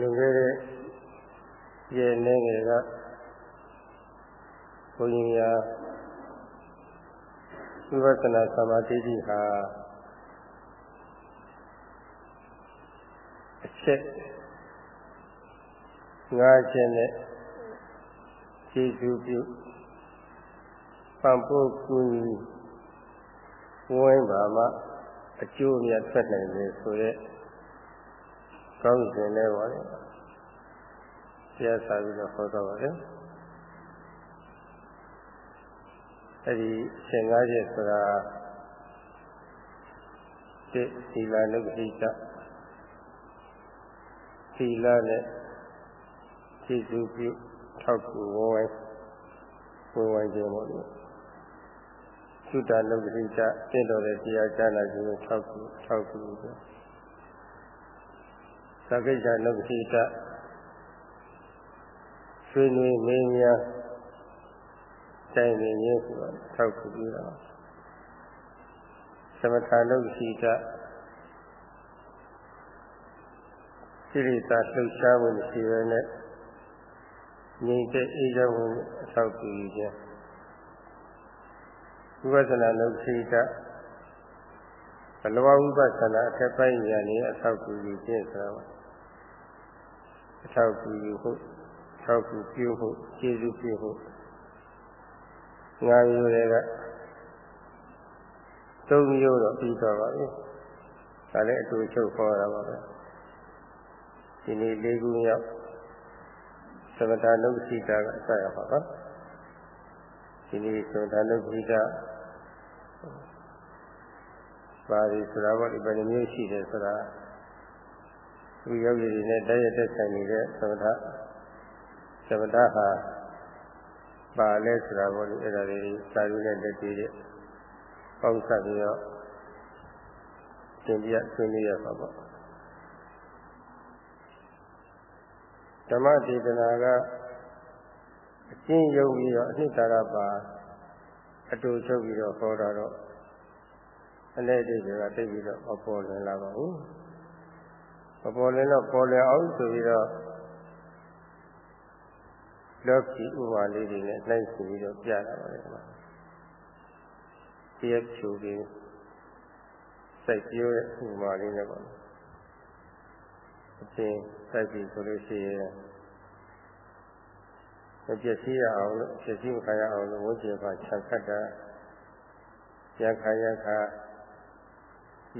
လွန်ခဲ့တဲ့ရဲ့နေငယ်ကဘုန်းကြီးများဝိပဿနာသမာဓိတိဟာအချက်ငါးချက်နဲ့ခြေစုပြုပံပိုးကူညီဝိုင်းပါမှအကျိုးမြတ်ထွက်နိုင်တယ်ဆိုရက် ကောင်းစဉ်လဲပါလေဆရာစာပြီးတော့ဟောတော့ပါတယ်အဲ့ဒီရှင်၅ချက်ဆိုတာတိသီလနုပတိတသီလနဲ့ခြေစုပြုထောက်ကူဝိုင်းဝိုင်းခြင်းပေါ့လေသုတနုပတိတတင့်တော်တဲ့တရားကြားနာခြင်းကိုထောက်ကူထောက်ကူပဲ သကိစ္စနုပတိတဆွေးနွေးမင်းများတိုင်ပင်ရေးဆိုတော့ထောက်ကူပြီးတော့သမထနုပတိတစိရိတာလှုပ်ရှားမှုရှိရတဲ့ငြိမ်သက်အေးချမ်းမှုအထောက်ကူခြင်းဝိပဿနာနုစိတဘလဝဝိပဿနာအထက်ပိုင်းဉာဏ်နဲ့အထောက်ကူခြင်းဆိုတော့ အထောက်ကူဖို့ထောက်ကူပြုဖို့ကျေးဇူးပြုဖို့ငါမျိုးတွေကသုံးမျိုးတော့ပြီးတော့ပါပြီဒါလည်းအတူချုပ်ခေါ်တာပါပဲဒီနေ့လေးခုမြောက်သမထနုစိတာကဆက်ရပါပါဒီနေ့သမထနုစိတာပါရီဆိုတာကဒီဘယ်နှမျိုးရှိတယ်ဆိုတာ ဒီယောဂီတွေနဲ့တည့်ရတဲ့ဆိုင်နေတဲ့သမထသမထဟာပါလဲဆိုတာပေါ့လေအဲ့ဒါတွေစာရင်းနဲ့တက်ပြီးတဲ့ပေါင်းစပ်ပြီးတော့သင်ပြဆွေးနွေးရပါပေါ့ဓမ္မဒေသနာကအကျဉ်းယုံပြီးတော့အနှစ်သာရပါအတူချုပ်ပြီးတော့ဟောတာတော့အနေအချင်းကတိတ်ပြီးတော့မပေါ်လွင်လာပါဘူး မပေါ်လွင်တော့ပေါ်လွင်အောင်ဆိုပြီးတော့လောကီဥပါလေးတွေနဲ့နှိုင်းစီပြီးတော့ပြတာပါလေဒီမှာတရားဖြူပြီးစိုက်ပြိုးတဲ့ဥပါလေးနဲ့ပေါ့အချင်းစိုက်ပြီးဆိုလို့ရှိရင်မပြည့်စည်ရအောင်လို့ပြည့်စည်မခံရအောင်လို့ဝိဇ္ဇာကခြံခတ်တာရခါရခါ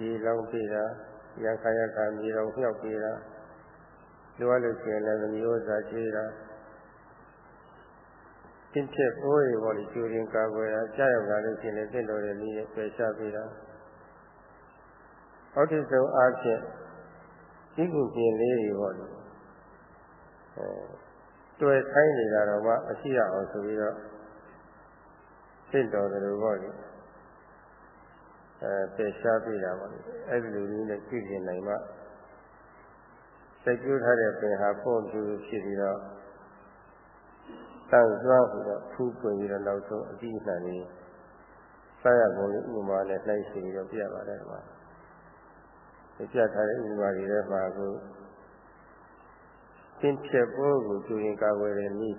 ရေလောင်းပေးတာ ရခါရခါမြေလောင်းဖြောက်ပေးတာလိုအပ်လို့ရှိရင်လည်းမျိုးစားချေးတာတင်းချက်ဘိုးတွေပေါ်ပြီးကျူရင်ကာကွယ်တာကြားရောက်လာလို့ရှိရင်လည်းတင့်တော်တဲ့နည်းနဲ့ပယ်ရှားပေးတာဟောတိဆုံးအားဖြင့်ဒီကုပြင်လေးတွေပေါ့လေအဲတွေ့ဆိုင်နေတာတော့မှမရှိရအောင်ဆိုပြီးတော့တင့်တော်တယ်လို့ပေါ့လေ အဲပယ်ရှားပေးတာပေါ့လေအဲ့ဒီလိုနည်းနဲ့ကြည့်ကျင်နိုင်မှစိတ်ကူးထားတဲ့ပင်ဟာပုံသူဖြစ်ပြီးတော့တန်ဆွမ်းပြီးတော့ဖူးပွင့်ပြီးတော့နောက်ဆုံးအတိအမှန်လေးဆက်ရပုံလေးဥပမာနဲ့နှိုင်းရှင်ပြီးတော့ပြပါတယ်ကွာဒီပြထားတဲ့ဥပမာတွေထဲမှာကိုသင်ချက်ဖို့ကိုကျူရင်ကာကွယ်တဲ့နည်း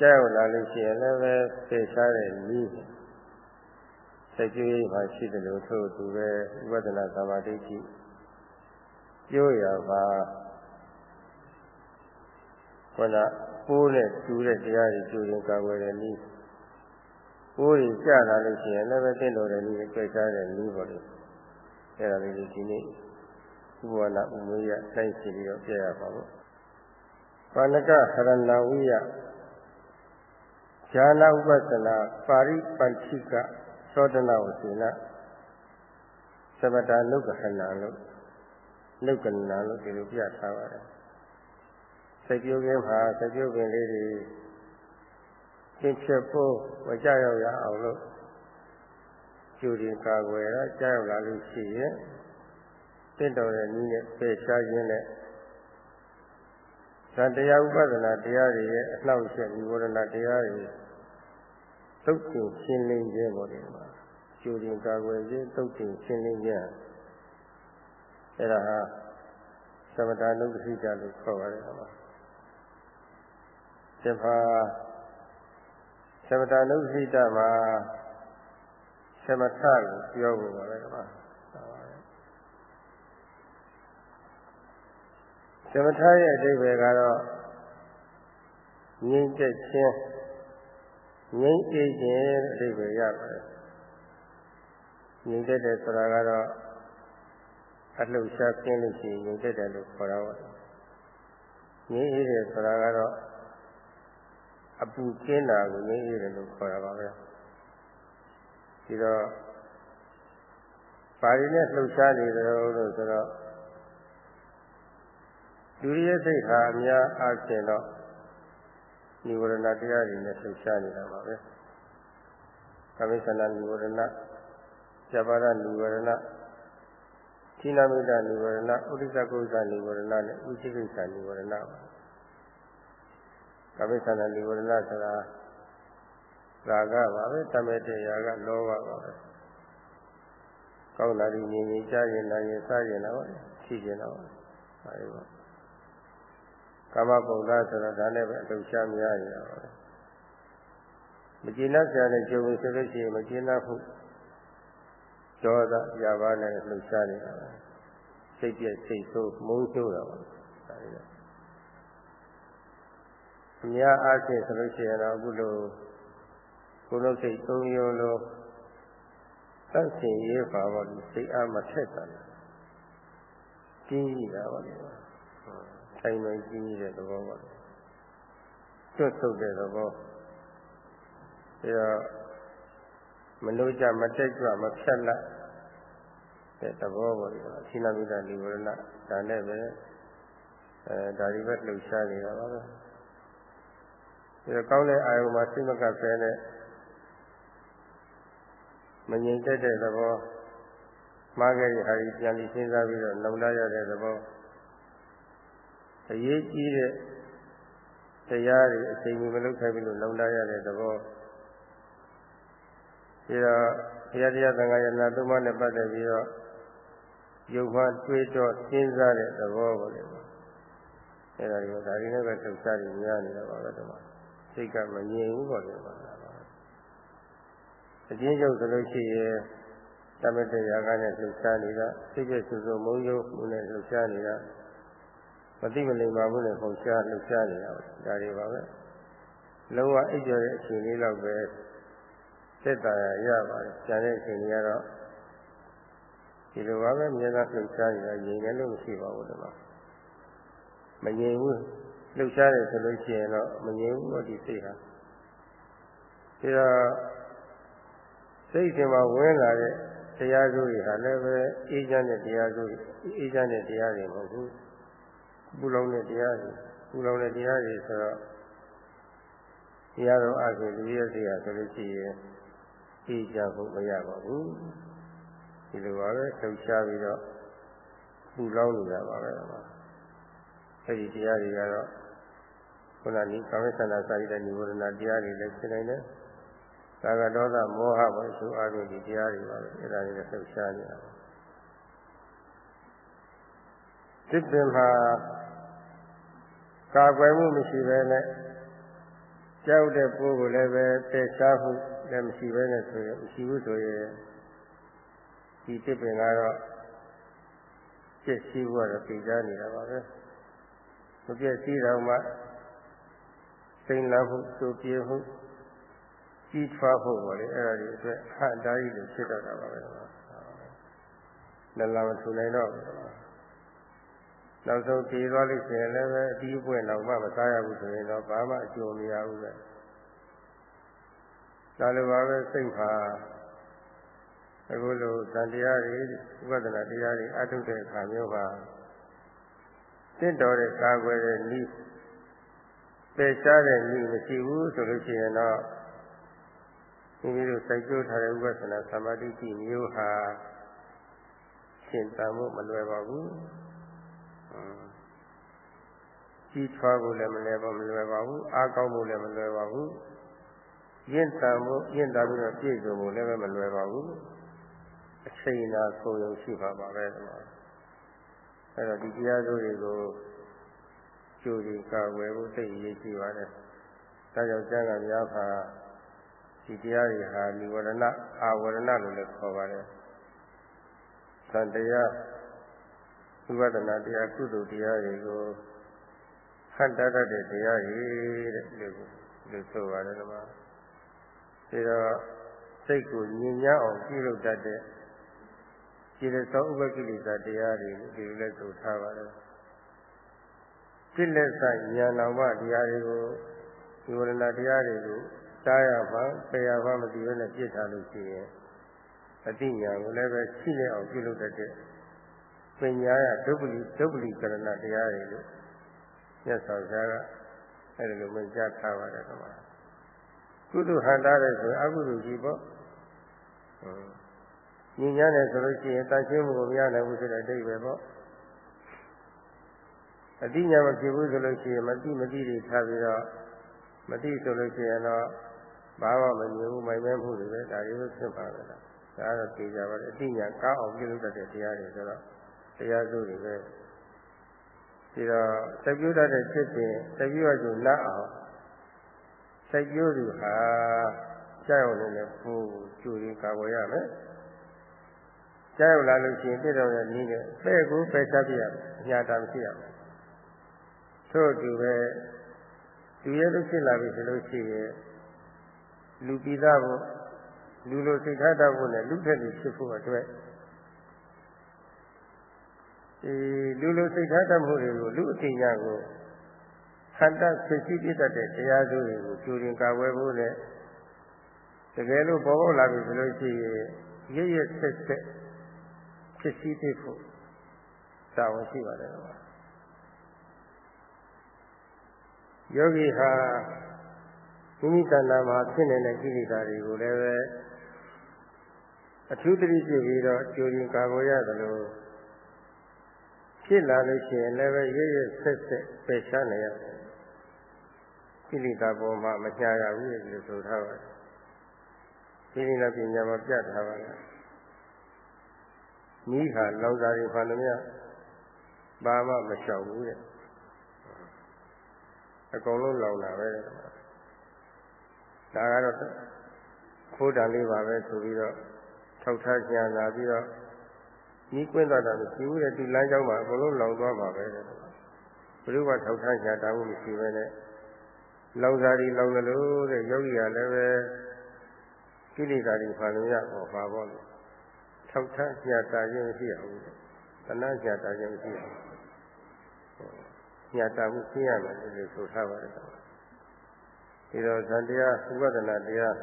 ကြောက်လာလို့ရှိရင်လည်းပဲသိရှားတဲ့နည်း စိတ်ကြွေးမှရှိတယ်လို့ထို့သူပဲဝိပဿနာသမာဓိရှိပြောရပါခုနပိုးနဲ့တူတဲ့တရားတွေကျူရင်ကာကွယ်တဲ့နည်းပိုးကြီးကြလာလို့ရှိရင်လည်းပဲတင့်တော်တဲ့နည်းကြွေးချတဲ့နည်းပေါ့လေအဲ့ဒါလေးဒီနေ့ဥပဝနာဥမေယတိုင်းစီပြီးတော့ပြရပါဘူးပါဏကဟရဏဝိယဈာနာဥပသနာပါရိပန္တိက သောတနာဝစေနသမတာနုက္ခဏလို့နုက္ခဏလို့ဒီလိုပြထားပါတယ်စိတ်ပြုခင်းမှာစိတ်ပြုခင်းလေးတွေသင်ချက်ဖို့မကြရောက်ရအောင်လို့ကျူရင်ကာကွယ်ရကြောက်လာလို့ရှိရင်တင့်တော်တဲ့နည်းနဲ့ပေရှားခြင်းနဲ့သံတရားဥပဒနာတရားတွေရဲ့အနှောက်အယှက်និဝရဏတရားတွေ သုတ်တင်ရှင်းလင်းခြင်းပေါ်တယ်မှာကျူရင်ကာကွယ်ခြင်းသုတ်တင်ရှင်းလင်းခြင်းအဲ့ဒါဟာသသမတာနုပ္ပစိတလို့ခေါ်ပါတယ်ကွာဒီမှာသမတာနုပ္ပစိတမှာသမထကိုပြောဖို့ပါပဲကွာသမထရဲ့အဓိပ္ပာယ်ကတော့ငြိမ့်သက်ခြင်း ငြိမ့်အေးခြင်းအဓိပ္ပာယ်ရပါတယ်ငြိမ့်သက်တယ်ဆိုတာကတော့အလှူရှားခြင်းလို့ရှိရင်ငြိမ့်သက်တယ်လို့ခေါ်တာပါငြိမ့်အေးတယ်ဆိုတာကတော့အပူကျင်းတာကိုငြိမ့်အေးတယ်လို့ခေါ်တာပါပဲဒီတော့ပါရီနဲ့လှုပ်ရှားနေတယ်လို့ဆိုတော့လူရဲ့စိတ်ဟာအများအားဖြင့်တော့ နိဝရဏတရားတွေနဲ့လှုပ်ရှားနေတာပါပဲ။ကမိသနာနိဝရဏ၊ဇပါရနိဝရဏ၊ဌိနမိတနိဝရဏ၊ဥဒိစ္စကုသနိဝရဏနဲ့ဥသိကိစ္စနိဝရဏပါ။ကမိသနာနိဝရဏဆိုတာရာဂပါပဲ။တမေတရာဂလောဘပါပဲ။ကောင်းလာပြီးငြိမ်ငြိမ်ကြားရင်လည်းစားရင်လည်းဖြစ်ရင်လည်းပါပဲ။ ကာမပုံသားဆိုတော့ဒါနဲ့ပဲအလှရှားများရတာပါမကျေနပ်ကြတဲ့ကြုံဆိုလို့ရှိရင်မကျေနပ်ဘူးဒေါသရပါနဲ့လှုပ်ရှားနေတာပါစိတ်ပြည့်စိတ်ဆိုးမုန်းကျိုးတာပါဒါတွေအများအားဖြင့်ဆိုလို့ရှိရင်တော့အခုလိုကိုယ်လုံးစိတ်သုံးရုံလို့သတ်ရှင်ရေးပါပါလို့စိတ်အားမထက်တာကြီးတာပါလေ ထိုင်မှန်ကြီးတဲ့သဘောပါတွတ်ထုတ်တဲ့သဘောအဲတော့မလို့ကြမတက်ကြမဖြတ်လိုက်တဲ့သဘောပေါ့ဒီအရှိနာမိတာဒီဝရဏဒါနဲ့ပဲအဲဒါဒီပဲလှုပ်ရှားနေတာပါပဲဒီကောင်းတဲ့အာယုံမှာစိတ်မကဆဲနဲ့မငြိမ်သက်တဲ့သဘောမှားခဲ့တဲ့ဟာကြီးပြန်ပြီးစဉ်းစားပြီးတော့လုံလာရတဲ့သဘော အရေးကြီးတဲ့တရားတွေအချိန်ကြီးမလုပ်ခိုင်းဘူးလို့လုံလာရတဲ့သဘောပြီးတော့ဘုရားတရားသံဃာယနာသုံးပါးနဲ့ပတ်သက်ပြီးတော့ယုံမှတွေးတော့စဉ်းစားတဲ့သဘောပေါ့လေအဲဒါကိုဒါရင်းနဲ့ပဲလှုပ်ရှားပြီးများနေတာပါပဲဒီမှာစိတ်ကမငြိမ်ဘူးပေါ့လေပါအချင်းချုပ်ဆိုလို့ရှိရင်တမတေရာကနဲ့လှုပ်ရှားနေတာစိတ်ပြည့်စုစုမုံယုံမှုနဲ့လှုပ်ရှားနေတာ မသိမလိမ္မာမှုနဲ့ပုံရှားလှုပ်ရှားနေတာဒါတွေပါပဲလုံးဝအိပ်ကျော်တဲ့အချိန်လေးတော့ပဲသက်သာရပါတယ်ကျန်တဲ့အချိန်တွေကတော့ဒီလိုပါပဲမြေသားလှုပ်ရှားနေတာငြိမ်တယ်လို့မရှိပါဘူးဒီမှာမငြိမ်ဘူးလှုပ်ရှားတယ်ဆိုလို့ရှိရင်တော့မငြိမ်ဘူးတော့ဒီစိတ်ဟာဒါတော့စိတ်ရှင်မှာဝင်လာတဲ့တရားစိုးတွေဟာလည်းပဲအေးချမ်းတဲ့တရားစိုးတွေအေးချမ်းတဲ့တရားတွေမဟုတ်ဘူး ပူလောင်တဲ့တရားတွေပူလောင်တဲ့တရားတွေဆိုတော့တရားတော်အပြင်ဒီရစီဟာဆိုလို့ရှိရင်အေးချမ်းဖို့မရပါဘူးဒီလိုပါပဲလှုပ်ရှားပြီးတော့ပူလောင်နေတာပါပဲအဲဒီတရားတွေကတော့ခုနကကာမဆန္ဒစာရတဲ့និဝရဏတရားတွေလည်းဖြစ်နိုင်တယ်သာကဒေါသမောဟပဲသူအားဖြင့်ဒီတရားတွေပါပဲအဲ့ဒါတွေလည်းလှုပ်ရှားနေတာပါ သစ်ပင်မှာကာကွယ်မှုမရှိဘဲနဲ့ကြောက်တဲ့ပိုးကိုလည်းပဲတည်ရှားမှုလည်းမရှိဘဲနဲ့ဆိုရင်မရှိဘူးဆိုရင်ဒီသစ်ပင်ကတော့ပြည့်စည်ဖို့ကတော့ပြည်သားနေတာပါပဲမပြည့်စည်တော့မှစိန်လာမှုသူပြေမှုကြီးထွားဖို့ပေါ့လေအဲ့ဒါဒီအတွက်အဟတာကြီးလို့ဖြစ်တော့တာပါပဲ။လလာမထူနိုင်တော့ဘူး။ နောက်ဆုံးတည်သွားလို့ရှိရင်လည်းပဲအတီးပွင့်တော့မှမစားရဘူးဆိုရင်တော့ဘာမှအကျိုးမရဘူးပဲ။ဒါလိုပါပဲစိတ်ဟာအခုလိုသံတရားတွေဥပဒနာတရားတွေအထုတ်တဲ့အခါမျိုးမှာတင့်တော်တဲ့ကာကွယ်တဲ့နည်းပေရှားတဲ့နည်းမရှိဘူးဆိုလို့ရှိရင်တော့မိမိတို့စိုက်ကြိုးထားတဲ့ဥပဒနာသမာဓိတိမျိုးဟာရှင်းတမ်းဖို့မလွယ်ပါဘူး ကြီးထွားဖို့လည်းမလွယ်ပါမလွယ်ပါဘူးအားကောင်းဖို့လည်းမလွယ်ပါဘူးရင့်တမ်းဖို့ရင့်တမ်းပြီးတော့ပြည့်စုံဖို့လည်းမလွယ်ပါဘူးအချိန်သာကိုယ်ရုံရှိပါပါပဲဒီမှာအဲ့တော့ဒီတရားစိုးတွေကိုကျိုးဒီကာဝယ်ဖို့သိအရေးကြီးပါတယ်။ဒါကြောင့်ကျမ်းဂန်များခါဒီတရားတွေဟာនិဝရဏအာဝရဏလို့လည်းခေါ်ပါတယ်။သံတရား ဝိပဿနာတရားကုသိုလ်တရားတွေကိုဟန်တတ်တဲ့တရားတွေတဲ့လို့လို့ဆိုပါတယ်ကွာ။ဒါတော့စိတ်ကိုညင်ညအောင်ပြုလုပ်တတ်တဲ့ခြေသောဥပကိလေသာတရားတွေဒီလိုလဲဆိုထားပါတယ်။စိလက်ဆိုင်ဉာဏ်တော်မှတရားတွေကိုဒီဝရဏတရားတွေကိုတားရပါပယ်ရပါမသိဘဲနဲ့ပြစ်ထားလို့ရှိရင်အတိညာကိုလည်းပဲရှိနေအောင်ပြုလုပ်တတ်တဲ့ ပညာရဒုပ္ပလိဒုပ္ပလိကရဏတရားတွေလို့မြတ်စွာဘုရားကအဲဒီလိုမိန့်ကြားထားပါတယ်ကွာကုသဟန္တာတဲ့ဆိုအကုသိုလ်ကြီးပေါ့ညဉ့်ညမ်းတယ်ဆိုလို့ရှိရင်တန်ရှင်းမှုကိုမရနိုင်ဘူးဆိုတဲ့အတိတ်ပဲပေါ့အတိညာမဖြစ်ဘူးဆိုလို့ရှိရင်မတိမတိတွေထားပြီးတော့မတိဆိုလို့ရှိရင်တော့ဘာမှမမြင်ဘူးမိုင်မဲမှုတွေပဲဒါတွေပဲဖြစ်ပါပဲလားဒါကတော့သိကြပါလေအတိညာကောင်းအောင်ပြုလုပ်တတ်တဲ့တရားတွေဆိုတော့ တရားစုတွေပဲဒီတော့တပြုတ်တတ်တဲ့ဖြစ်စဉ်တပြုတ်ရကျနတ်အောင်စိတ်ကျိုးသူဟာကြောက်ရုံနဲ့ပူကျူရင်ကာဝယ်ရမယ်ကြောက်လာလို့ရှိရင်ပြည့်တော်ရဲ့နည်းနဲ့ပဲ့ကိုပဲချပြရမယ်အညာတမရှိရမယ်ထို့အတူပဲလူရဲ့လို့ဖြစ်လာပြီဆိုလို့ရှိရင်လူပိသားဖို့လူလိုစိတ်ထားတတ်ဖို့နဲ့လူထက်လူဖြစ်ဖို့အတွက် ဒီလူလိုစိတ်ထားတတ်မှုတွေကိုလူအထင်ညာကိုဆန္ဒဖြစ်စီပြတတ်တဲ့တရားစိုးတွေကိုကျူရင်ကာဝယ်ဖို့နဲ့တကယ်လို့ပေါ်ပေါက်လာပြီဆိုလို့ရှိရင်ရရဆက်ဆက်ဖြစ်စီသိဖို့တာဝန်ရှိပါတယ်ကွာယောဂီဟာမိမိတဏ္ဍာမှာဖြစ်နေတဲ့ကိလေသာတွေကိုလည်းပဲအထူးတတိပြုပြီးတော့ကြိုရင်ကာကွယ်ရတယ်လို့ ဖြစ်လာလို့ရှိရင်လည်းပဲရရဆက်ဆက်ပယ်ရှားနေရတယ်ကိလေသာပေါ်မှာမညာရဘူးလို့ဆိုထားပါတယ်ဒီနေ့လည်းပညာမှာပြတ်ထားပါလားမိခါလောင်စာတွေဖန်သမျှဘာမှမလျှောက်ဘူးတဲ့အကုန်လုံးလောင်တာပဲဒါကတော့ခိုးတံလေးပါပဲဆိုပြီးတော့ထောက်ထားကြံလာပြီးတော့ ကြီးကွင်းသွားတာမရှိဘူးတဲ့ဒီလမ်းကြောင်းမှာအကုန်လုံးလောင်သွားပါပဲတဲ့ဘုရားကထောက်ထားကြံတာမှုမရှိပဲနဲ့လောင်စာတွေလောင်တယ်လို့တဲ့ယောဂီကလည်းပဲကိလေသာတွေဖန်လို့ရတော့ပါပေါ့လေထောက်ထားကြံတာခြင်းမရှိရဘူးတဏှာကြံတာခြင်းမရှိရဘူးညတာမှုသိရမယ်လို့ဆိုထားပါတယ်ဒီတော့ဇန်တရားဥပဒနာတရား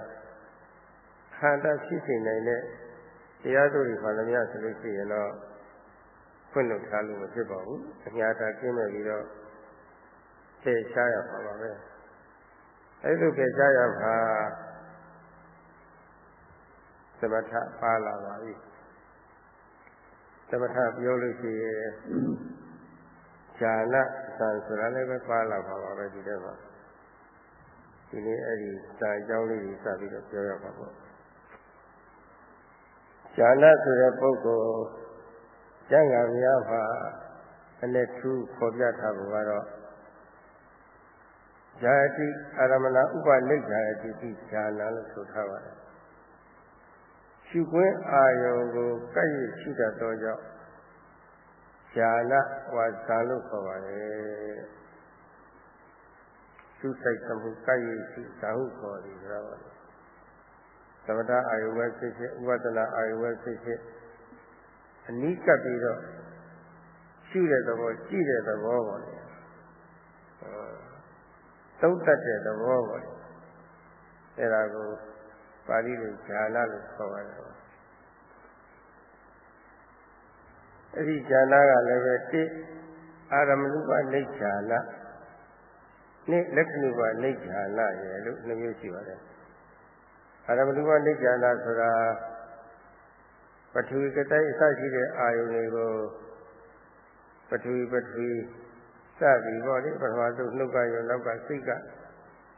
ခန္ဓာဖြစ်စေနိုင်တဲ့ တရားတို့တွေပါလည်းများဆိုလို့ရှိရင်တော့ဖွင့်လို့ထားလို့မဖြစ်ပါဘူးအညာတာကျင်းမဲ့ပြီးတော့ဖြေရှားရပါပါပဲအဲ့လိုဖြေရှားရပါသမထပါလာပါပြီသမထပြောလို့ရှိရင်ဈာနသံဆိုတာလည်းပဲပါလာပါပါပဲဒီထဲမှာဒီနေ့အဲ့ဒီစာအကြောင်းလေးကြီးစပြီးတော့ပြောရပါပေါ့ ဈာနဆိုတဲ့ပုဂ္ဂိုလ်ကျန်ကများပါအနဲ့ထူးခေါ်ပြထားဖို့ကတော့ဇာတိအာရမဏဥပနိစ္စယတိတိဈာနလို့ဆိုထားပါတယ်ရှုခွင့်အာယုံကိုကပ်ရရှိတတ်သောကြောင့်ဇာနဝါဇာလို့ခေါ်ပါတယ်ရှုဆိုင်သမှုကပ်ရရှိဇာဟုခေါ်တယ်ဆိုတော့ သမထအာယုဝဲဖြစ်ဖြစ်ဥပဒနာအာယုဝဲဖြစ်ဖြစ်အနိကပ်ပြီးတော့ရှုတဲ့သဘောကြည့်တဲ့သဘောပေါ့လေသုံးတတ်တဲ့သဘောပေါ့လေအဲ့ဒါကိုပါဠိလိုဈာနလို့ခေါ်ပါတယ်အဲ့ဒီဈာနကလည်းပဲတိအာရမဏုပနိဈာနနိလက္ခဏုပနိဈာနရယ်လို့နှမျိုးရှိပါတယ် အာရမဏုပနိဈာနဆိုတာပထဝီကတိုက်အစရှိတဲ့အာယုန်တွေကိုပထဝီပထဝီစပြီးပေါ့လေပထမဆုံးနှုတ်ကရောနောက်ကစိတ်က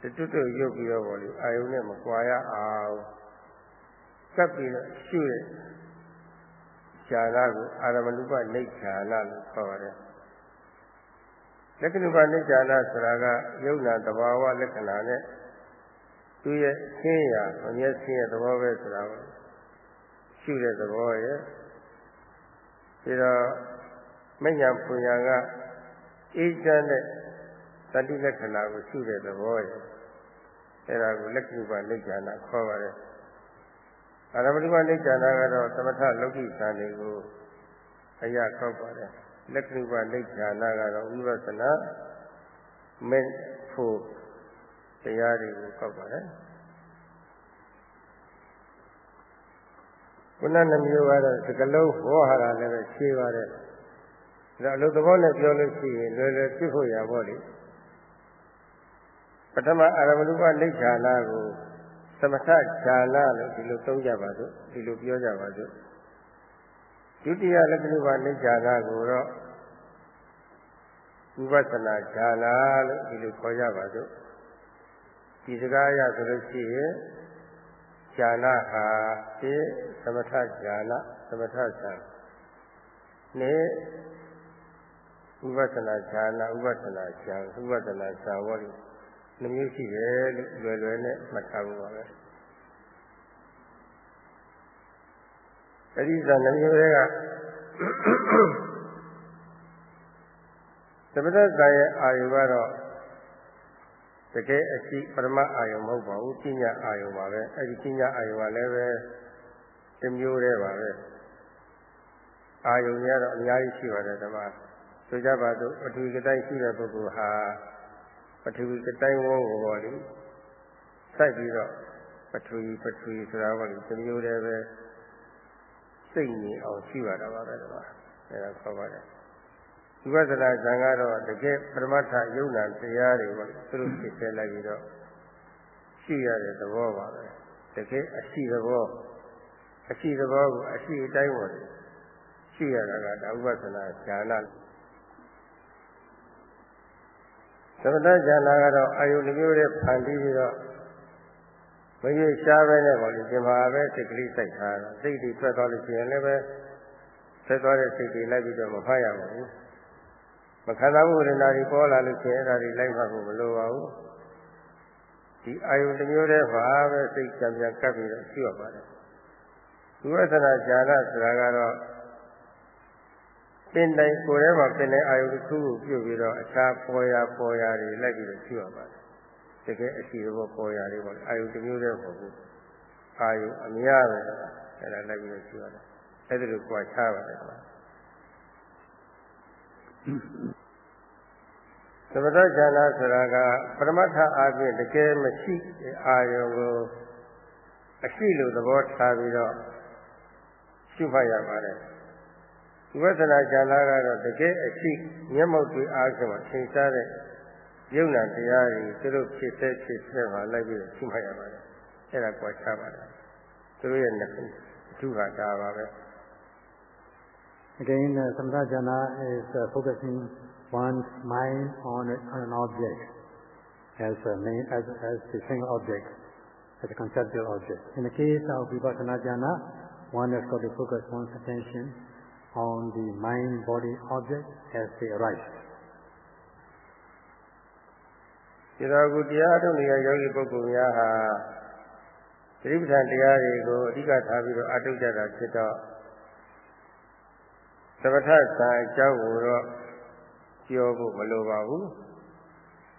တွတ်တွတ်ရုပ်ပြီးတော့ပေါ့လေအာယုန်နဲ့မကွာရအောင်ကပ်ပြီးတော့ရှုရဈฌာနာကိုအာရမဏုပနိဌာနာလို့ခေါ်ပါတယ်လက္ခဏုပနိဌာနာဆိုတာကယုံနာတဘာဝလက္ခဏာနဲ့ သူရဲ့ဆင်းရဲမမျက်ဆင်းရဲသဘောပဲဆိုတာကိုရှုတဲ့သဘောရဲ့ပြီးတော့မညာပူညာကအေးချမ်းတဲ့တတိလက္ခဏာကိုရှုတဲ့သဘောရဲ့အဲဒါကိုလက္ခဏုပနိဌာနာခေါ်ပါတယ်အာရမဏုပနိဌာနာကတော့သမထလောကိသံတွေကိုအရာခောက်ပါတယ်လက္ခဏုပနိဌာနာကတော့ဝိပဿနာမင်းဖို့ တရားတွေကိုခောက်ပါတယ်ခုနနှမျိုးကတော့စကလုံးဟောဟာတာလည်းပဲရှင်းပါတယ်ဒါအလုပ်သဘောနဲ့ပြောလို့ရှိရင်လွယ်လွယ်ပြဖို့ရပါလိမ့်ပထမအာရမဏုပနိဌာနာကိုသမထฌာနာလို့ဒီလိုသုံးကြပါစို့ဒီလိုပြောကြပါစို့ဒုတိယလက္ခဏုပနိဌာနာကိုတော့ဝိပဿနာฌာနာလို့ဒီလိုခေါ်ကြပါစို့ ဒီစကားအရဆိုလို့ရှိရင်ဉာဏဟာဒီသမထဉာဏသမထဆံနေဥပဒနာဉာဏဥပဒနာဉာဏဥပဒနာဇာဝတိနှမျိုးရှိတယ်လို့လွယ်လွယ်နဲ့မှတ်ထားဖို့ပါပဲအဲ့ဒီသာနှမျိုးတွေကသမထဇာရဲ့အာယုကတော့ တကယ်အရှိပရမအာယုမဟုတ်ပါဘူးပညာအာယုပါပဲအဲ့ဒီပညာအာယုကလည်းပဲတစ်မျိုးတည်းပါပဲအာယုတွေကတော့အများကြီးရှိပါတယ်ဓမ္မဆိုကြပါစို့ပထဝီကတိုင်းရှိတဲ့ပုဂ္ဂိုလ်ဟာပထဝီကတိုင်းဝေါကိုပေါ့လေစိုက်ပြီးတော့ပထဝီပထဝီဆိုတာပေါ့လေတစ်မျိုးတည်းပဲစိတ်နေအောင်ရှိရတာပါပဲဓမ္မအဲဒါခေါ်ပါတယ် ဝိပဿနာဇံကတော့တကယ်ပရမတ္ထယုံနာတရားတွေပေါ့သူတို့ဖြစ်ခဲ့လိုက်ပြီးတော့ရှိရတဲ့သဘောပါပဲတကယ်အရှိသဘောအရှိသဘောကိုအရှိအတိုင်းပေါ်ရှိရတာကဒါဝိပဿနာဉာဏ်သမထဉာဏ်ကတော့အာယုတစ်မျိုးနဲ့ဖန်တီးပြီးတော့မကြီးရှားပဲနဲ့ပေါ့လေဒီမှာပဲစိတ်ကလေးစိုက်ထားတာစိတ်တွေထွက်သွားလို့ရှိရင်လည်းပဲဆက်သွားတဲ့စိတ်တွေလိုက်ပြီးတော့မဖတ်ရပါဘူး မခန္ဓာမှုဝေဒနာတွေပေါ်လာလို့ရှိရင်အဲ့ဒါတွေလိုက်မှဖို့မလိုပါဘူးဒီအာယုတစ်မျိုးတည်းပါပဲစိတ်ကြံပြန်ကပ်ပြီးတော့ရှိရပါတယ်ဝိပဿနာဉာဏ်ဆိုတာကတော့ပင်တိုင်းကိုယ်ထဲမှာပင်တဲ့အာယုတစ်ခုကိုပြုတ်ပြီးတော့အခြားပေါ်ရာပေါ်ရာတွေလိုက်ပြီးတော့ရှိရပါတယ်တကယ်အရှိဘောပေါ်ရာတွေပေါ့အာယုတစ်မျိုးတည်းမဟုတ်ဘူးအာယုအများပဲအဲ့ဒါလိုက်ပြီးတော့ရှိရတယ်အဲ့ဒါလိုကြွားချပါတယ်ကွာ သမထဉာဏ်ဆိုတာကပရမတ္ထအားဖြင့်တကယ်မရှိအာယုကိုအရှိလို့သဘောထားပြီးတော့ရှုမှတ်ရပါတယ်ဝိပဿနာဉာဏ်ကတော့တကယ်အရှိမျက်မှောက်တွေ့အားဖြင့်ထင်ရှားတဲ့ယုံနာတရားတွေသူတို့ဖြစ်တဲ့ဖြစ်တဲ့မှာလိုက်ပြီးရှုမှတ်ရပါတယ်အဲ့ဒါကွာခြားပါတယ်သူတို့ရဲ့နှစ်ခုအထူးကဒါပါပဲ Again, uh, Samatha Jhana is uh, focusing one's mind on, a, on an object as a main, as, as the single object, as a conceptual object. In the case of Vipassana Jhana, one has got to focus one's attention on the mind-body object as they arise. ဒီတော့ခုတရားထုတ်နေတဲ့ယောဂီပုဂ္ဂိုလ်များဟာသတိပဋ္ဌာန်တရားတွေကိုအဓိကထားပြီးတော့အထုတ်ကြတာဖြစ်တော့ သမထစာအကြောင်းကိုတော့ပြောဖို့မလိုပါဘူး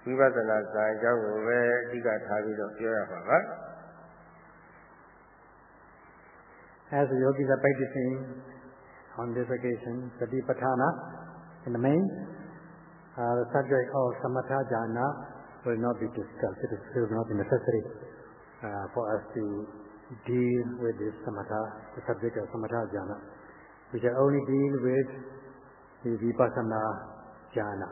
ဝိပဿနာစာအကြောင်းကိုပဲအဓိကထားပြီးတော့ပြောရပါပါ As the yogis are practicing on this occasion, Satipatthana, in the main, uh, the subject of Samatha Jhana will not be discussed. It, is, it will not be necessary uh, for us to deal with this Samatha, the subject of Samatha Jhana. We shall only deal with the Vipassana Jhana.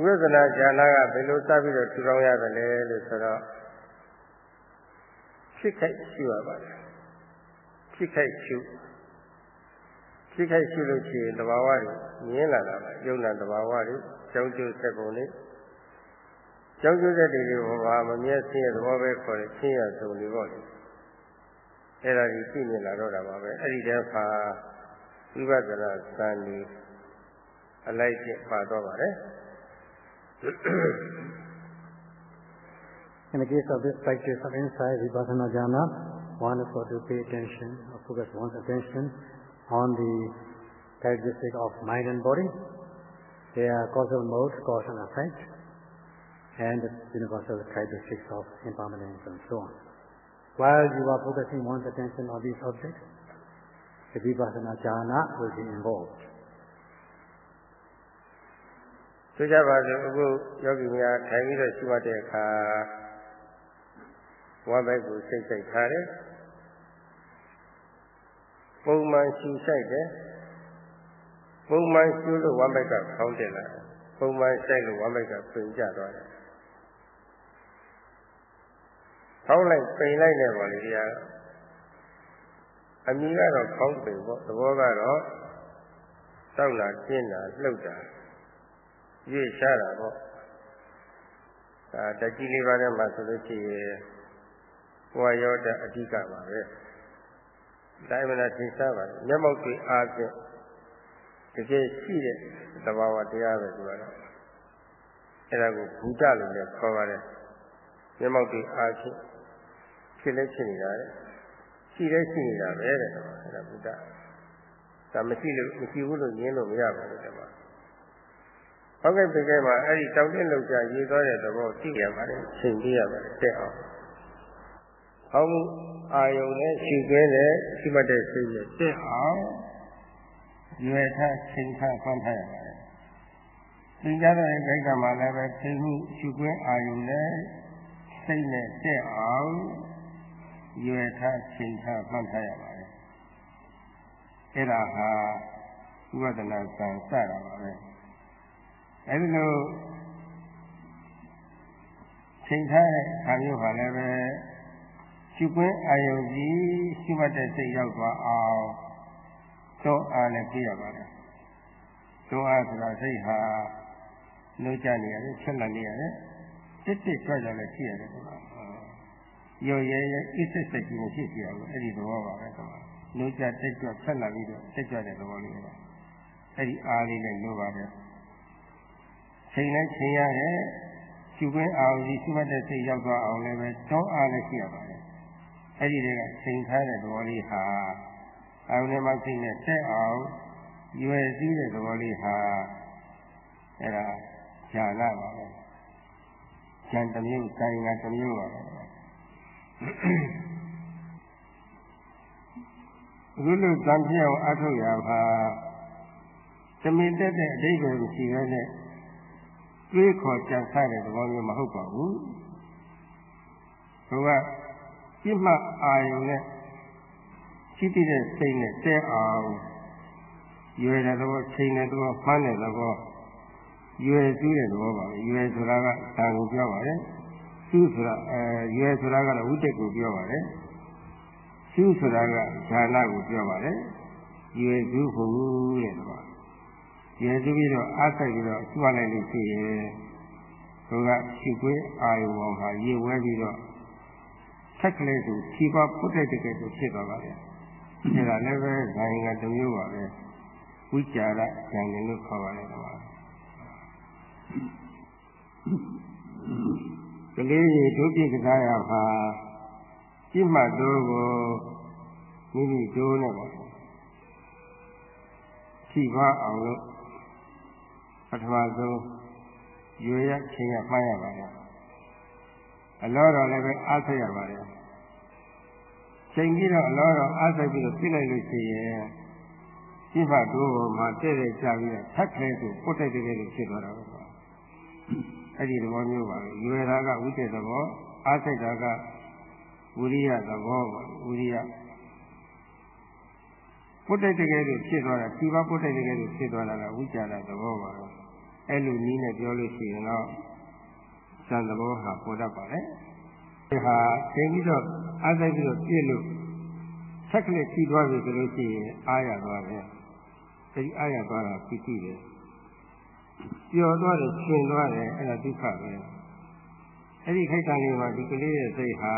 ဝိပဿနာဉာဏ်ကဘယ်လိုစပြီးတော့ထူထောင်ရတယ်လဲလို့ဆိုတော့ဖြစ်ခိုက်ရှိရပါတယ်ဖြစ်ခိုက်ရှုဖြစ်ခိုက်ရှုလို့ရှိရင်တဘာဝတွေမြင်လာတာပါယုံနာတဘာဝတွေကြောင်းကျိုးဆက်ပုံတွေကြောင်းကျိုးဆက်တွေဟောပါမမြဲဆင်းရဲသဘောပဲခေါ်တယ်ဆင်းရဲဆုံးတွေပေါ့လေ အဲ့ဒါကြီးသိမြင်လာတော့တာပါပဲအဲ့ဒီတည်းမှာဝိပဿနာစံဒီအလိုက်ဖြင့်ပါတော့ပါတယ် In the case of this practice of insight, vipassana jhana, one is got to pay attention, or focus one's attention on the characteristic of mind and body, their causal modes, cause and effect, and the universal characteristics of impermanence and so on. While you are focusing one's attention on these objects, the vipassana jhana will be involved. ဆိုကြပါစို့အခုယောဂီများထိုင်ပြီးတော့ရှိမှတ်တဲ့အခါဝမ်းဘက်ကိုစိတ်စိတ်ထားတယ်ပုံမှန်ရှူဆိုင်တယ်ပုံမှန်ရှူလို့ဝမ်းဘက်ကခေါင်းတက်လာတယ်ပုံမှန်ဆိုင်လို့ဝမ်းဘက်ကပင်ကျသွားတယ် ခေါင်းလိုက်ပိန်လိုက်နေပါလေဗျာအမည်ကတော့ခေါင်းပိန်ပေါ့သဘောကတော့တောက်လာကျင်းတာလှုပ်တာရွေ့ရှားတာပေါ့ဒါတကြီးလေးပါးထဲမှာဆိုလို့ရှိရင်ဘဝရောတအဓိကပါပဲဒါမှမဟုတ်သင်စားပါမျက်မှောက်တွေအားဖြင့်တကယ်ရှိတဲ့သဘာဝတရားပဲဆိုတော့အဲ့ဒါကိုဘုဒ္ဓလို့လည်းခေါ်ပါတယ်မျက်မှောက်တွေအားဖြင့် ဖြစ်လဲဖြစ်နေတာလေရှိလဲရှိနေတာပဲတဲ့အဲ့ဒါဘုဒ္ဓဒါမရှိလို့မရှိဘူးလို့ညင်းလို့မရပါဘူးတဲ့မှာဟုတ်ကဲ့ပြေမှာအဲ့ဒီတောင်းတင်းလောက်ကြရေးသွားတဲ့သဘောသိရပါတယ်ချိန်ပြရပါတယ်တက်အောင်ဟောင်းမှုအာယုံနဲ့ရှိခွဲတဲ့ရှိမှတ်တဲ့စိတ်နဲ့တက်အောင်ရွယ်ထားချိန်ထားဖန်ထားရပါတယ်သင်ကြားတဲ့ခိုက်ကမှာလည်းပဲချိန်မှုရှိခွဲအာယုံနဲ့စိတ်နဲ့တက်အောင် ရွယ်ထားချိန်ထားဖန်ထားရပါတယ်အဲ့ဒါဟာဝိပဿနာစံစတာပါပဲအဲဒီလိုချိန်ထားတဲ့ခါမျိုးပါလည်းပဲရှုခွင့်အာယုံကြီးရှုမှတ်တဲ့စိတ်ရောက်သွားအောင်တော့အားနဲ့ပြရပါတယ်တော့အားဆိုတာစိတ်ဟာလို့ကြနေရတယ်ဆက်လက်နေရတယ်တစ်တစ်ကြွကြလည်းရှိရတယ်ကွာ ရော်ရဲရဲအစ်စစ်စစ်ကြီးနဲ့ဖြစ်ပြရဘူးအဲ့ဒီသဘောပါပဲကွာလို့ကြတက်ကြွဆက်လက်ပြီးတော့တက်ကြွတဲ့သဘောလေးပဲအဲ့ဒီအားလေးနဲ့လို့ပါတယ်ချိန်နဲ့ချိန်ရတယ်ရှုခွင့်အောင်ဒီရှုမှတ်တဲ့စိတ်ရောက်သွားအောင်လည်းပဲတောင်းအားလည်းရှိရပါတယ်အဲ့ဒီတွေကချိန်ထားတဲ့သဘောလေးဟာအောင်လည်းမစိတ်နဲ့တက်အောင်ရွယ်စည်းတဲ့သဘောလေးဟာအဲ့ဒါဈာနာပါပဲဉာဏ်တစ်မျိုးကာယကတစ်မျိုးပါပဲ အခုလိုသံပြောင်းအထုတ်ရပါသမင်တက်တဲ့အဓိပ္ပာယ်ကိုရှိရတဲ့တွေးခေါ်ကြံဆတဲ့သဘောမျိုးမဟုတ်ပါဘူး။သူကပြစ်မှတ်အာယုံနဲ့ရှိတည်တဲ့စိတ်နဲ့တဲအောင်ရွယ်တဲ့သဘောချိန်တဲ့သဘောဖမ်းတဲ့သဘောရွယ်စည်းတဲ့သဘောပါပဲ။ရွယ်ဆိုတာကဒါကိုပြောပါတ ယ်။စူးဆိုတာအဲရွယ်ဆိုတာကတော့ဝိတက်ကိုပြောပါတယ်။စူးဆိုတာကဈာနာကိုပြောပါတယ်။ရွယ်စူးဖို့တဲ့သဘောရဲစပြီးတော့အားဆိုင်ပြီးတော့ကျွတ်လိုက်လို့ရှိရင်သူကရှိခွေးအာယုံပေါ်မှာရေဝဲပြီးတော့ဆက်ကလေးကိုခြေပါပုတ်တဲ့တကယ်ကိုဖြစ်သွားပါလေ။အဲဒါလည်းပဲဇာယင်ကတစ်မျိုးပါပဲ။ဝိจารဉာဏ်လို့ခေါ်ပါတယ်ကွာ။ ကလေးရေဒုပြကစားရပါပြစ်မှတ်တို့ကိုမိမိဒိုးနဲ့ပေါ့။ခြိပါအောင်လို့ပထမဆုံးရွေရချိန်ရမှားရပါတယ်အလောတော်လည်းပဲအားဆက်ရပါတယ်ချိန်ပြီးတော့အလောတော်အားဆက်ပြီးတော့ပြလိုက်လို့ရှိရင်ပြဖတ်တို့မှာတဲ့တဲ့ကြပြီးတော့ထပ်ခဲဆိုပုတ်တိုက်တဲ့လိုဖြစ်သွားတာပဲ အဲ့ဒီသဘောမျိုးပါပဲရွယ်တာကဝိတ္တသဘောအားဆက်တာကဝိရိယသဘောပါဝိရိယပုတ်တိုက်တကယ်လို့ဖြစ်သွားတာဒီပါပုတ်တိုက်တကယ်လို့ဖြစ်သွားတာကဝိจารသဘောပါပဲအဲ့လိုနည်းနဲ့ပြောလို့ရှိရင်တော့ဇန်သဘောဟာပေါ်တတ်ပါလေဒီဟာသင်ပြီးတော့အားသိပြီးတော့ပြည့်လို့ဆက်ကလေးကြီးသွားပြီဆိုလို့ရှိရင်အားရသွားတယ်အဲဒီအားရသွားတာပြည့်ကြည့်တယ် ပျော်သွားတယ်ရှင်သွားတယ်အဲ့ဒါဒုက္ခပဲအဲ့ဒီခိုက်တန်လေးမှာဒီကလေးရဲ့စိတ်ဟာ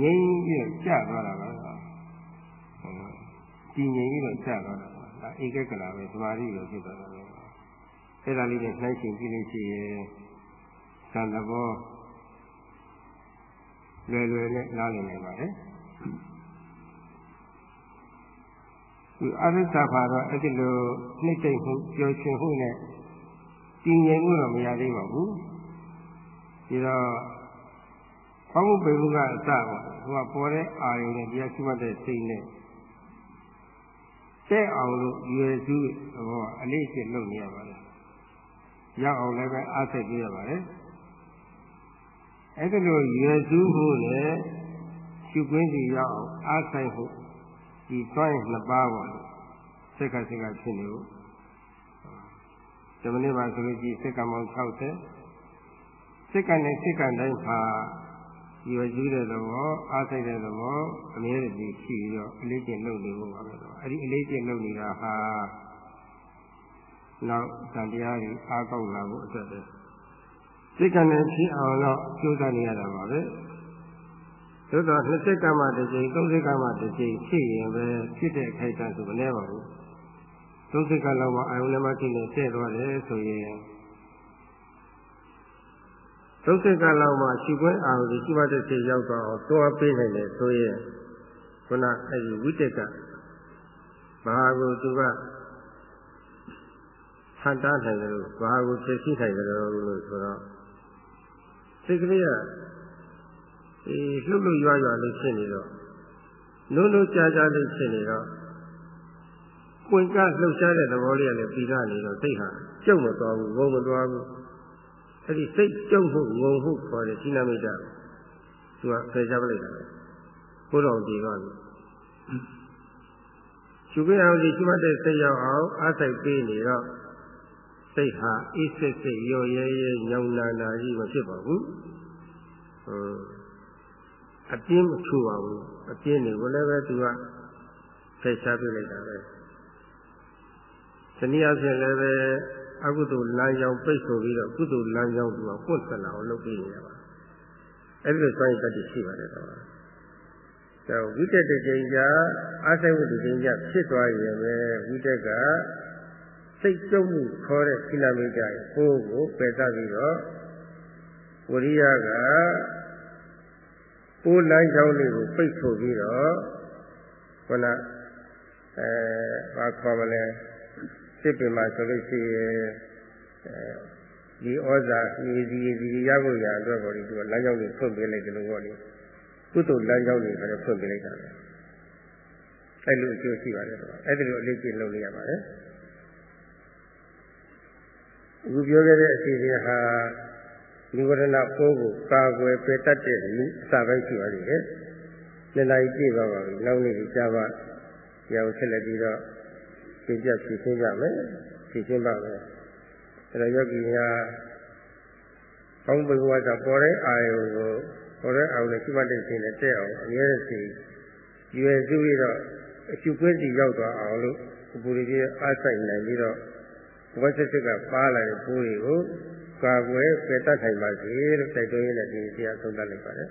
ငြိမ်းပြီးတော့ကျသွားတာပါတည်ငြိမ်ပြီးတော့ကျသွားတာပါဒါဧကကလာပဲသမာဓိလိုဖြစ်သွားတာပဲအဲ့ဒါလေးနဲ့နှိုင်းရှင်ကြည့်လို့ရှိရင်သံသဘောလွယ်လွယ်နဲ့နားလည်နိုင်ပါတယ်ဒီ အရိစ္ဆာဘာတော့အဲ့ဒီလိုနှိမ့်သိမ့်မှုပျော်ရွှင်မှုနဲ့တည်ငြိမ်မှုတော့မရသေးပါဘူးဒီတော့ဘောင်းပိမှုကအစပေါ့ဟိုကပေါ်တဲ့အာယုံနဲ့တရားရှိမှတ်တဲ့စိတ်နဲ့တဲ့အောင်လို့ရွယ်စုသဘောအလေးအကျင့်လုပ်နေရပါတယ်ရောက်အောင်လည်းပဲအားစိတ်ပြရပါတယ်အဲ့ဒါလိုရွယ်စုဖို့နဲ့ရှုခွင်းစီရောက်အောင်အားဆိုင်ဖို့ ဒီတွိုင်းနှစ်ပါးပေါ့စက်ကစက်ကဖြစ်နေဖို့ဇမနေ့ပါဆိုလို့ရှိရင်စက်ကမောင်60စက်ကနဲ့စက်ကတိုင်းမှာရွယ်ကြီးတဲ့သဘောအားစိတ်တဲ့သဘောအမြဲတည်းရှိပြီးတော့အလေးကျင့်လုပ်နေဖို့ပါပဲတော့အဲ့ဒီအလေးကျင့်လုပ်နေတာဟာနောက်သံတရားကြီးအားကောက်လာဖို့အတွက်ပဲစိတ်ကနဲ့ဖြစ်အောင်တော့ကြိုးစားနေရတာပါပဲ သို့တော့နှစ်စိတ်ကမှတစ်ကြိမ်သုံးစိတ်ကမှတစ်ကြိမ်ဖြစ်ရင်ပဲဖြစ်တဲ့အခိုက်အတန့်ဆိုမလဲပါဘူးသုံးစိတ်ကလောက်မှအာယုန်နဲ့မှဖြစ်နေတဲ့သွားတယ်ဆိုရင်သုံးစိတ်ကလောက်မှရှိခွင့်အာရုံရှိမှတဲ့စိတ်ရောက်တော့တွားပေးနိုင်တယ်ဆိုရင်ခုနအဲ့ဒီဝိတက်ကဘာကိုသူကဆန္ဒနိုင်တယ်လို့ဘာကိုသိရှိနိုင်တယ်လို့ဆိုတော့စိတ်ကလေးက အေးလှုပ်လှုပ်ရွရွလေးဖြစ်နေတော့လုံးလုံးကြာကြာလေးဖြစ်နေတော့ကိုယ်ကလှုပ်ရှားတဲ့သဘောလေးကလည်းပြီးတာနေတော့စိတ်ဟာကျုပ်မသွားဘူးငုံမသွားဘူးအဲ့ဒီစိတ်ကျုပ်မှုငုံမှုခေါ်တဲ့စိနာမိတ်တာသူကဖယ်ရှားပလိုက်တာပဲဘုတော်တည်သွားပြီရှုခွင့်အောင်ဒီရှိမှတ်တဲ့စိတ်ရောက်အောင်အားစိုက်ပေးနေတော့စိတ်ဟာအေးစစ်စစ်ရောရဲရဲညောင်နာနာကြီးမဖြစ်ပါဘူးဟို အပြင်းမထူပါဘူးအပြင်းတွေကိုလည်းပဲသူကဖယ်ရှားပေးလိုက်တာပဲဒီနည်းအားဖြင့်လည်းပဲအကုသိုလ်လမ်းကြောင်းပိတ်ဆိုပြီးတော့ကုသိုလ်လမ်းကြောင်းသူကပွင့်ဆက်လာအောင်လုပ်ပေးနေရပါအဲ့ဒီလိုစွမ်းရည်တတ်ရှိပါတယ်တော့ဒါဝိတက်တဲ့ချိန်ကျအားဆိုင်မှုဒီချိန်ကျဖြစ်သွားရင်ပဲဝိတက်ကစိတ်ကြုံမှုခေါ်တဲ့ခိလမိတ်ရဲ့ဟိုးကိုပယ်တတ်ပြီးတော့ဝရိယကပိုး လမ်းကြောင်းလေးကိုပိတ်ဆိုပြီးတော့ခုနအဲဘာခေါ်မလဲစစ်ပင်မှာဆိုလို့ရှိရင်ဒီဩဇာဒီဒီဒီရဖို့ရအတွက်ပေါ့ဒီသူကလမ်းကြောင်းကိုဖွင့်ပေးလိုက်တယ်လို့ပေါ့လေကုသိုလ်လမ်းကြောင်းကိုလည်းဖွင့်ပေးလိုက်တာပဲအဲ့လိုအကျိုးရှိပါတယ်တော့အဲ့ဒီလိုအလေးကျင့်လုပ်နေရပါတယ်အခုပြောခဲ့တဲ့အစီအစဉ်ဟာ နိဝရဏပိုးကိုကာကွယ်ပယ်တတ်တဲ့လူအစပိုင်းရှိပါသေးတယ်။နှစ်နာရီပြည့်သွားပါပြီ။နောက်နေ့ဒီကြားပါရအောင်ဆက်လက်ပြီးတော့ပြပြဖြည့်ရှင်းကြမယ်။ဖြည့်ရှင်းပါမယ်။အဲတော့ယောဂီများဘောင်းဘဝကပေါ်တဲ့အာယုံကိုပေါ်တဲ့အာယုံနဲ့ရှိမှတ်တဲ့ခြင်းနဲ့တဲ့အောင်အမြဲတည်းစီရွယ်စုပြီးတော့အရှုခွင့်စီရောက်သွားအောင်လို့ပူရီကြီးအားဆိုင်နိုင်ပြီးတော့ဝိသစ္စကပါလာတဲ့ပိုးတွေကို ကာကွယ်ပယ်တတ်နိုင်ပါစေလို့တိုက်တွန်းရတဲ့ဒီတရားဆုံးသတ်လိုက်ပါတယ်